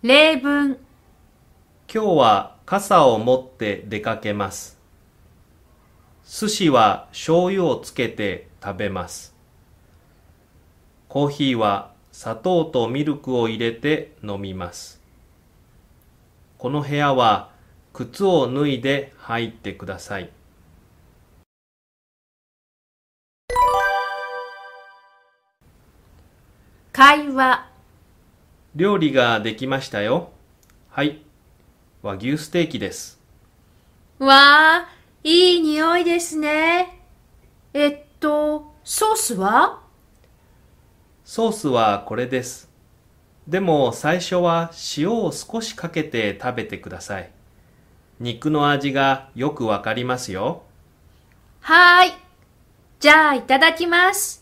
例文、今日は傘を持って出かけます。寿司は醤油をつけて食べます。コーヒーは砂糖とミルクを入れて飲みます。この部屋は靴を脱いで入ってください。会話、料理ができましたよ。はい。和牛ステーキです。わあ、いい匂いですね。えっと、ソースは？ソースはこれです。でも最初は塩を少しかけて食べてください。肉の味がよくわかりますよ。はーい。じゃあ、いただきます。